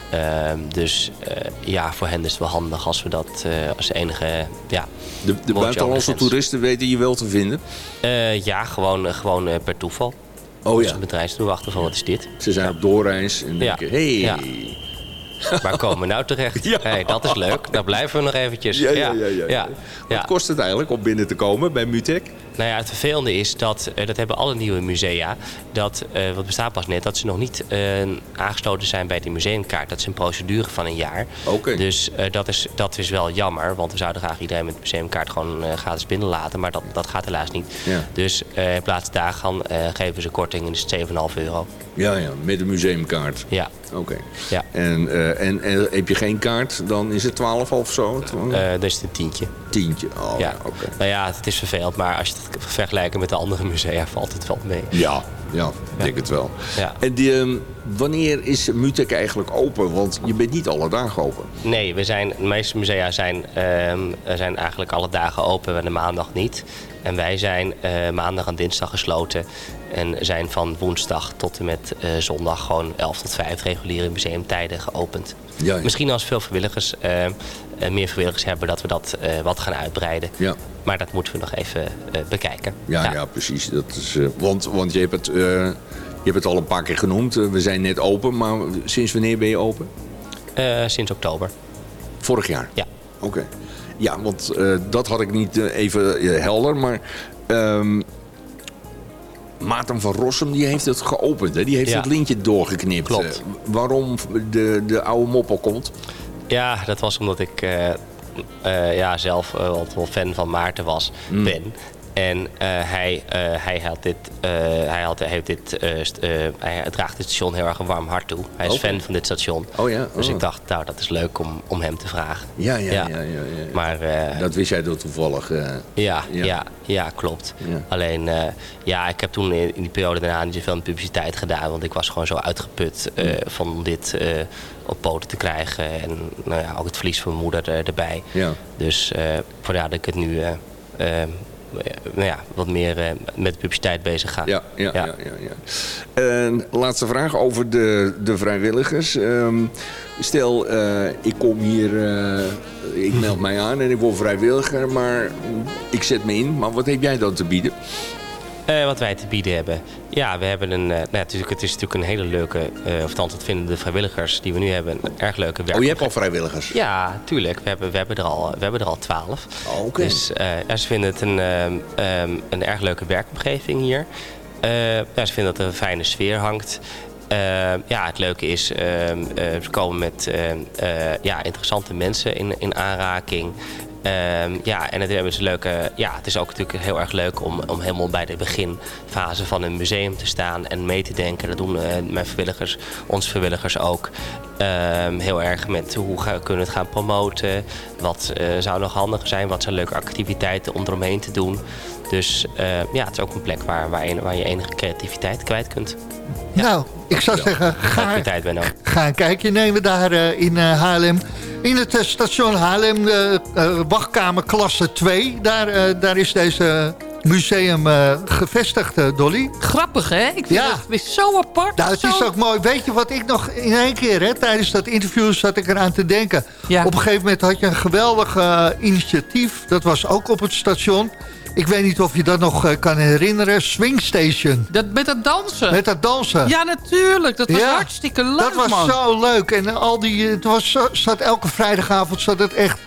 Ehm, dus eh, ja, voor hen is het wel handig als we dat eh, als enige... Ja, De, de buitenlandse toeristen weten je wel te vinden. Eh, ja, gewoon, gewoon per toeval. Oh Als ja. een bedrijfsdoel achter van wat is dit? Ze zijn op doorreis en Ja. denken, hey. Ja. Waar komen we nou terecht? Ja. Hey, dat is leuk. Dan blijven we nog eventjes. Ja, ja, ja, ja, ja. ja. Wat kost het eigenlijk om binnen te komen bij Mutek? Nou ja, het vervelende is dat, eh, dat hebben alle nieuwe musea, dat, eh, wat bestaat pas net, dat ze nog niet eh, aangesloten zijn bij de museumkaart. Dat is een procedure van een jaar. Oké. Dus dat, is, dat is wel jammer, want we zouden graag iedereen met de museumkaart gewoon gratis binnenlaten, maar dat, dat gaat helaas niet. Ja. Dus in plaats daarvan geven ze korting en is het 7,5 euro. Ja, ja, met een museumkaart. Ja. Oké. Ja. En, en, en heb je geen kaart, dan is het 12 of zo? Eh dus het een tientje. Tientje. Oh, ja. oké. Nou ja, het is vervelend, maar als je het vergelijkt met de andere musea valt het wel mee. Ja, ja, ik denk het wel. Ja. En die, ehm, wanneer is Mutek eigenlijk open? Want je bent niet alle dagen open. Nee, we zijn, de meeste musea zijn, ehm, zijn eigenlijk alle dagen open en de maandag niet. En wij zijn eh, maandag en dinsdag gesloten. En zijn van woensdag tot en met eh, zondag gewoon 11 tot 5 reguliere museumtijden geopend. Ja, ja. Misschien als veel vrijwilligers, eh, eh, meer vrijwilligers hebben, dat we dat eh, wat gaan uitbreiden. Ja. Maar dat moeten we nog even bekijken. Ja, ja. precies. Dat is, want, want je hebt het... je hebt het al een paar keer genoemd. We zijn net open, maar sinds wanneer ben je open? Sinds oktober. Vorig jaar? Ja. Oké. Ja, want dat had ik niet even helder, maar... ehm Maarten van Rossum die heeft het geopend. Hè? Die heeft Ja. het lintje doorgeknipt. Klopt. Eh, waarom de, de oude moppel komt? Ja, dat was omdat ik eh, ja, zelf wel fan van Maarten was, Mm. ben. En eh, hij, eh, hij, had dit, eh, hij, had, heeft dit, hij draagt dit station heel erg een warm hart toe. Hij is fan van dit station. Oh ja? Dus Oh. ik dacht, nou, dat is leuk om, om hem te vragen. Ja, ja, ja. ja, ja, Maar Dat wist jij door toevallig. ja, Ja. ja. Klopt. Alleen, ja, ik heb toen in, in die periode daarna niet zoveel publiciteit gedaan. Want ik was gewoon zo uitgeput van dit op poten te krijgen. En nou ja, ook het verlies van mijn moeder er- erbij. Ja. Dus eh vandaar dat ik het nu nou ja, wat meer eh, met de publiciteit bezig ga. Ja, ja, ja. ja, ja. En laatste vraag over de, de vrijwilligers. Ehm, stel, eh, ik kom hier, eh, ik meld mij aan en ik word vrijwilliger, maar ik zet me in. Maar wat heb jij dan te bieden? Eh, wat wij te bieden hebben. Ja, we hebben een. eh, nou, natuurlijk, het is natuurlijk een hele leuke. eh of dat vinden de vrijwilligers die we nu hebben. Een erg leuke werk. Oh, je hebt al vrijwilligers? Ja, tuurlijk. We hebben, we hebben, er, al, we hebben er al twaalf. Oh, oké. Dus ja, ze vinden het een, ehm, ehm, een erg leuke werkomgeving hier. Ja, ze vinden dat er een fijne sfeer hangt. Eh, ja, het leuke is, ehm, eh, ze komen met ehm, ja, interessante mensen in, in aanraking. Ehm, ja, en het, hebben ze leuke, ja, het is ook natuurlijk heel erg leuk om, om helemaal bij de beginfase van een museum te staan en mee te denken. Dat doen eh, mijn vrijwilligers, onze vrijwilligers ook. Ehm, heel erg met hoe ga, kunnen we het gaan promoten. Wat eh, zou nog handig zijn? Wat zijn leuke activiteiten om eromheen te doen? Dus eh, ja, het is ook een plek waar, waar, je, waar je enige creativiteit kwijt kunt. Nou, ik zou zeggen, ga, ga een kijkje nemen daar eh, in eh, Haarlem. In het station Haarlem, de wachtkamer klasse 2. Daar, daar is deze museum eh, gevestigd, Dolly. Grappig, hè? Ik vind Ja. het weer zo apart. Nou, het is ook mooi. Weet je wat ik nog in één keer, hè, tijdens dat interview zat ik eraan te denken. Ja. Op een gegeven moment had je een geweldig initiatief. Dat was ook op het station. Ik weet niet of je dat nog eh, kan herinneren. Swing Station. Dat, met dat dansen. Met dat dansen. Ja, natuurlijk. Dat was Ja, hartstikke leuk, Dat was man. zo leuk. En al die, het was, zat elke vrijdagavond zat het echt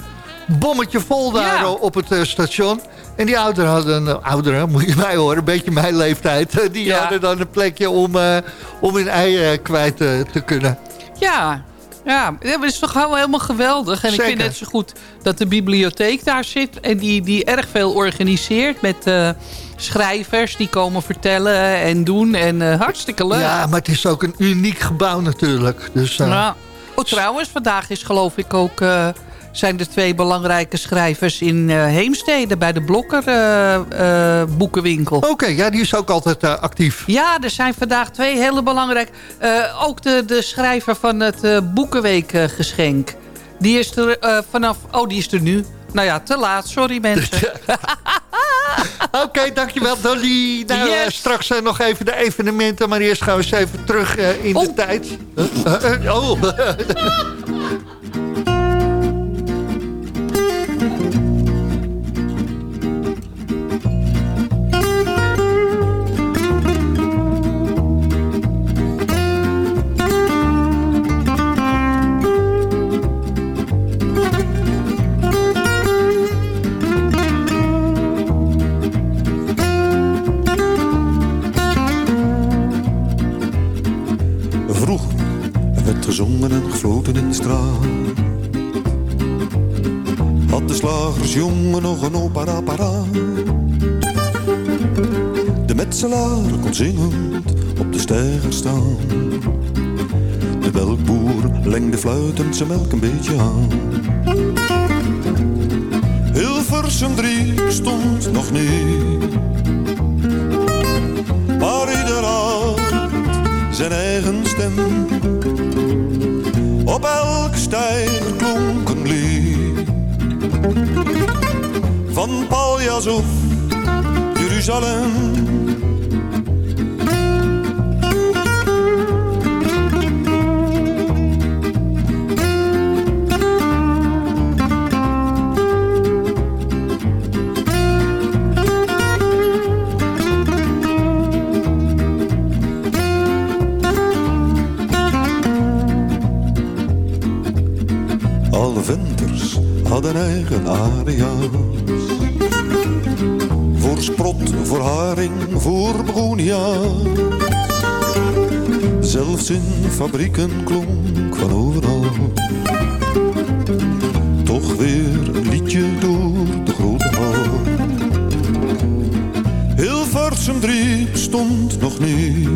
bommetje vol daar Ja. eh, op het eh, station. En die ouderen hadden, eh, ouderen, moet je mij horen, een beetje mijn leeftijd. eh, die Ja. hadden dan een plekje om, eh, om hun ei eh, kwijt eh, te kunnen. Ja, ja, dat is toch gewoon helemaal geweldig. En ik vind het zo goed dat de bibliotheek daar zit. En die, die erg veel organiseert met eh, schrijvers. Die komen vertellen en doen. En eh, hartstikke leuk. Ja, maar het is ook een uniek gebouw natuurlijk. Dus. Oh, trouwens, vandaag is geloof ik ook... zijn er twee belangrijke schrijvers in eh, Heemstede... bij de Blokker eh, eh, boekenwinkel. Oké, ja, die is ook altijd actief. Ja, er zijn vandaag twee hele belangrijke... ook de, de schrijver van het Boekenweekgeschenk. die is er vanaf... Oh, die is er nu. Nou ja, te laat. Sorry mensen. Oké, dankjewel Dolly. Nou, Yes. straks eh, nog even de evenementen. Maar eerst gaan we eens even terug in de Oh. tijd. Oh. de slagersjongen nog een opera paraat. De metselaar kon zingend op de steiger staan. De melkboer lengde fluitend zijn melk een beetje aan. Hilversum drie stond nog niet. Maar ieder had zijn eigen stem. Op elk stijger klonk een lied. Van Paljas of Jeruzalem. Alle venters hadden eigen aria's. Sprot, voor haring, voor begonia's. Zelfs in fabrieken klonk van overal. Toch weer een liedje door de grote hal. Hilversum drie stond nog niet.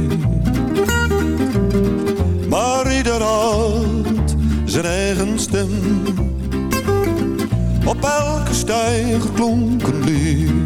Maar ieder had zijn eigen stem. Op elke stijger klonk een lied.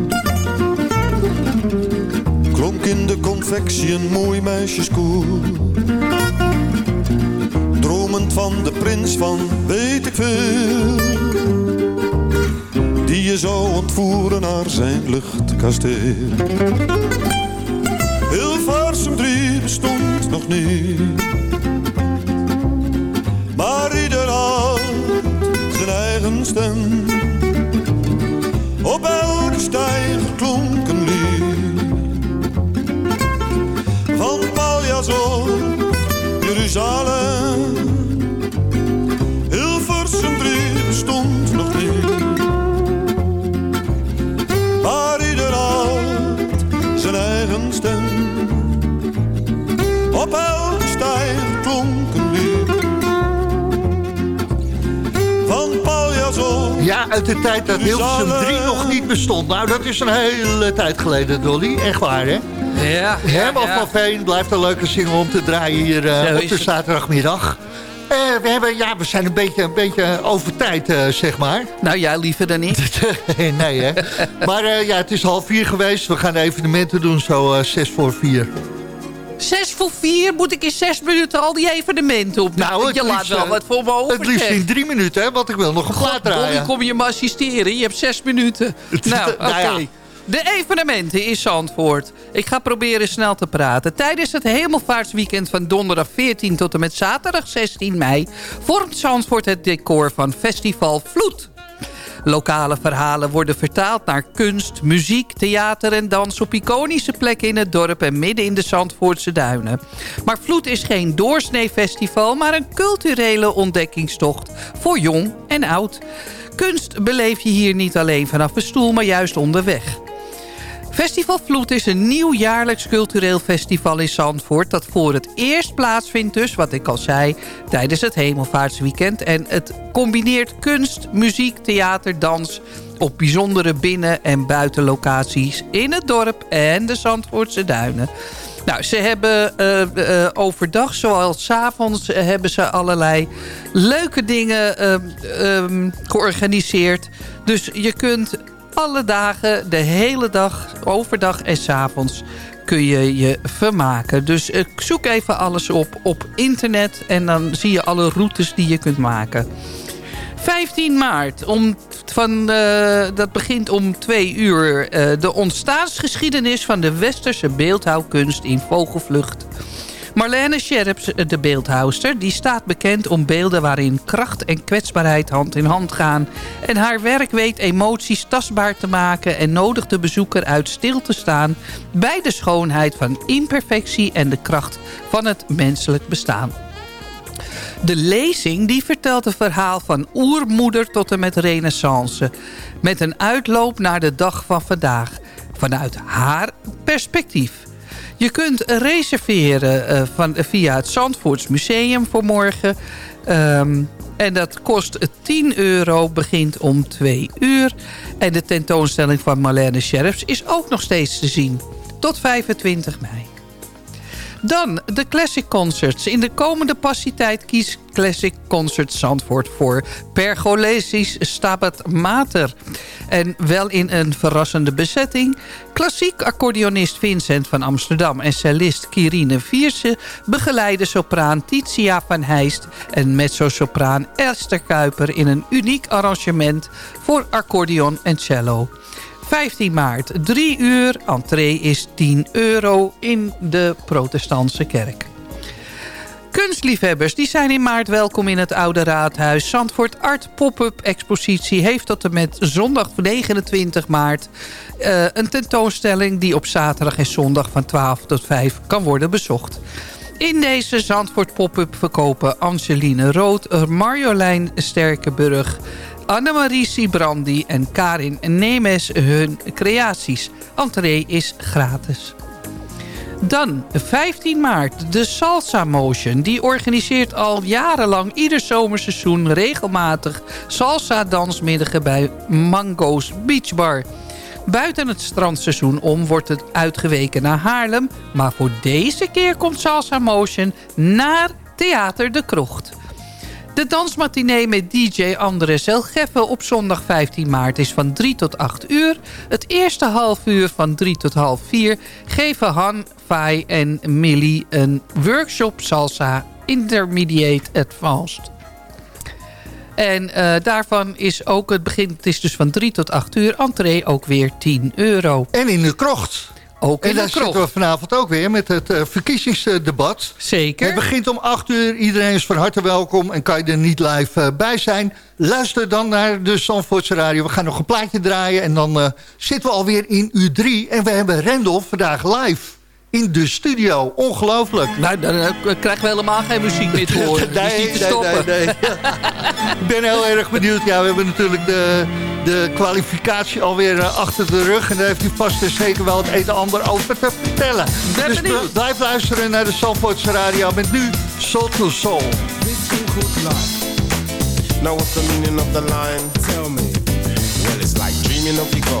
confectie een mooi meisjeskoer. Dromend van de prins van weet ik veel. Die je zou ontvoeren naar zijn luchtkasteel. Hilversum 3 bestond nog niet. Uit de tijd dat Hilversum 3 nog niet bestond. Nou, dat is een hele tijd geleden, Dolly. Echt waar, hè? Ja, Herman ja. van Veen blijft een leuke single om te draaien hier Zo op de het. zaterdagmiddag. Eh, we, hebben, ja, we zijn een beetje, een beetje over tijd, eh, zeg maar. Nou, jij liever dan ik. nee, hè? Maar ja, het is half vier geweest. We gaan de evenementen doen, zo zes voor vier. Zes voor vier moet ik in zes minuten al die evenementen op. Nou, het je laat wel eh, wat voor me over. Het liefst in drie minuten, hè? Want ik wil nog een plaat draaien. kom je me assisteren? Je hebt zes minuten. nou, oké. Nou ja. De evenementen in Zandvoort. Ik ga proberen snel te praten. Tijdens het hemelvaartsweekend van donderdag 14 tot en met zaterdag 16 mei... vormt Zandvoort het decor van Festival Vloed. Lokale verhalen worden vertaald naar kunst, muziek, theater en dans... op iconische plekken in het dorp en midden in de Zandvoortse duinen. Maar Vloed is geen doorsneefestival... maar een culturele ontdekkingstocht voor jong en oud. Kunst beleef je hier niet alleen vanaf de stoel, maar juist onderweg. Festival Vloed is een nieuw jaarlijks cultureel festival in Zandvoort... dat voor het eerst plaatsvindt dus, wat ik al zei... tijdens het Hemelvaartsweekend. En het combineert kunst, muziek, theater, dans... op bijzondere binnen- en buitenlocaties in het dorp en de Zandvoortse duinen. Nou, ze hebben eh, eh, overdag, zoals 's avonds, eh, hebben ze allerlei leuke dingen eh, ehm, georganiseerd. Dus je kunt alle dagen, de hele dag, overdag en 's avonds kun je je vermaken. Dus eh, zoek even alles op op internet en dan zie je alle routes die je kunt maken. 15 maart, om, van, eh, dat begint om twee uur. eh, de ontstaansgeschiedenis van de westerse beeldhouwkunst in vogelvlucht. Marlene Scherps, de beeldhouster, die staat bekend om beelden waarin kracht en kwetsbaarheid hand in hand gaan. En haar werk weet emoties tastbaar te maken en nodigt de bezoeker uit stil te staan bij de schoonheid van imperfectie en de kracht van het menselijk bestaan. De lezing die vertelt een verhaal van oermoeder tot en met renaissance. Met een uitloop naar de dag van vandaag. Vanuit haar perspectief. Je kunt reserveren eh, van, via het Zandvoorts Museum voor morgen. Ehm, en dat kost 10 euro, begint om 2 uur. En de tentoonstelling van Marlene Scherfs is ook nog steeds te zien. Tot 25 mei. Dan de Classic Concerts. In de komende passietijd kies Classic Concerts Zandvoort voor Pergolesis Stabat Mater. En wel in een verrassende bezetting. Klassiek accordeonist Vincent van Amsterdam en cellist Kirine Vierse... begeleiden sopraan Titia van Heist en mezzo-sopraan Esther Kuiper... in een uniek arrangement voor accordeon en cello. 15 maart, 3 uur. Entree is 10 euro in de protestantse kerk. Kunstliefhebbers die zijn in maart welkom in het Oude Raadhuis. Zandvoort Art Pop-up Expositie heeft tot en met zondag 29 maart... eh, een tentoonstelling die op zaterdag en zondag van 12 tot 5 kan worden bezocht. In deze Zandvoort Pop-up verkopen Angeline Rood, Marjolein Sterkenburg... Annemarie Sibrandi en Karin Nemes hun creaties. Entree is gratis. Dan, 15 maart, de Salsa Motion. Die organiseert al jarenlang ieder zomerseizoen regelmatig salsa-dansmiddagen bij Mango's Beach Bar. Buiten het strandseizoen om wordt het uitgeweken naar Haarlem. Maar voor deze keer komt Salsa Motion naar Theater de Krocht. De dansmatinee met DJ Andres Elgeffen op zondag 15 maart is van 3 tot 8 uur. Het eerste half uur van 3 tot half 4 geven Han, Fai en Millie een workshop salsa intermediate advanced. En uh, daarvan is ook het begin, het is dus van 3 tot 8 uur, entree ook weer 10 euro. En in de krocht. Daar de krocht. zitten we vanavond ook weer met het uh, verkiezingsdebat. Zeker. Het begint om 8 uur. Iedereen is van harte welkom en kan je er niet live uh, bij zijn. Luister dan naar de Zandvoortse Radio. We gaan nog een plaatje draaien en dan uh, zitten we alweer in uur 3. En we hebben Rendel vandaag live in de studio. Ongelooflijk. Nou, dan uh, krijgen we helemaal geen muziek meer te horen. nee, niet te stoppen. Nee, nee, Ik ben heel erg benieuwd. Ja, we hebben natuurlijk de, de kwalificatie alweer uh, achter de rug. En daar heeft u vast en zeker wel het een en ander over te vertellen. Ben dus benieuwd. blijf luisteren naar de Zandvoortse Radio met nu Soul to Soul. Now what's the meaning of the line? Tell me. Well, it's like dreaming of your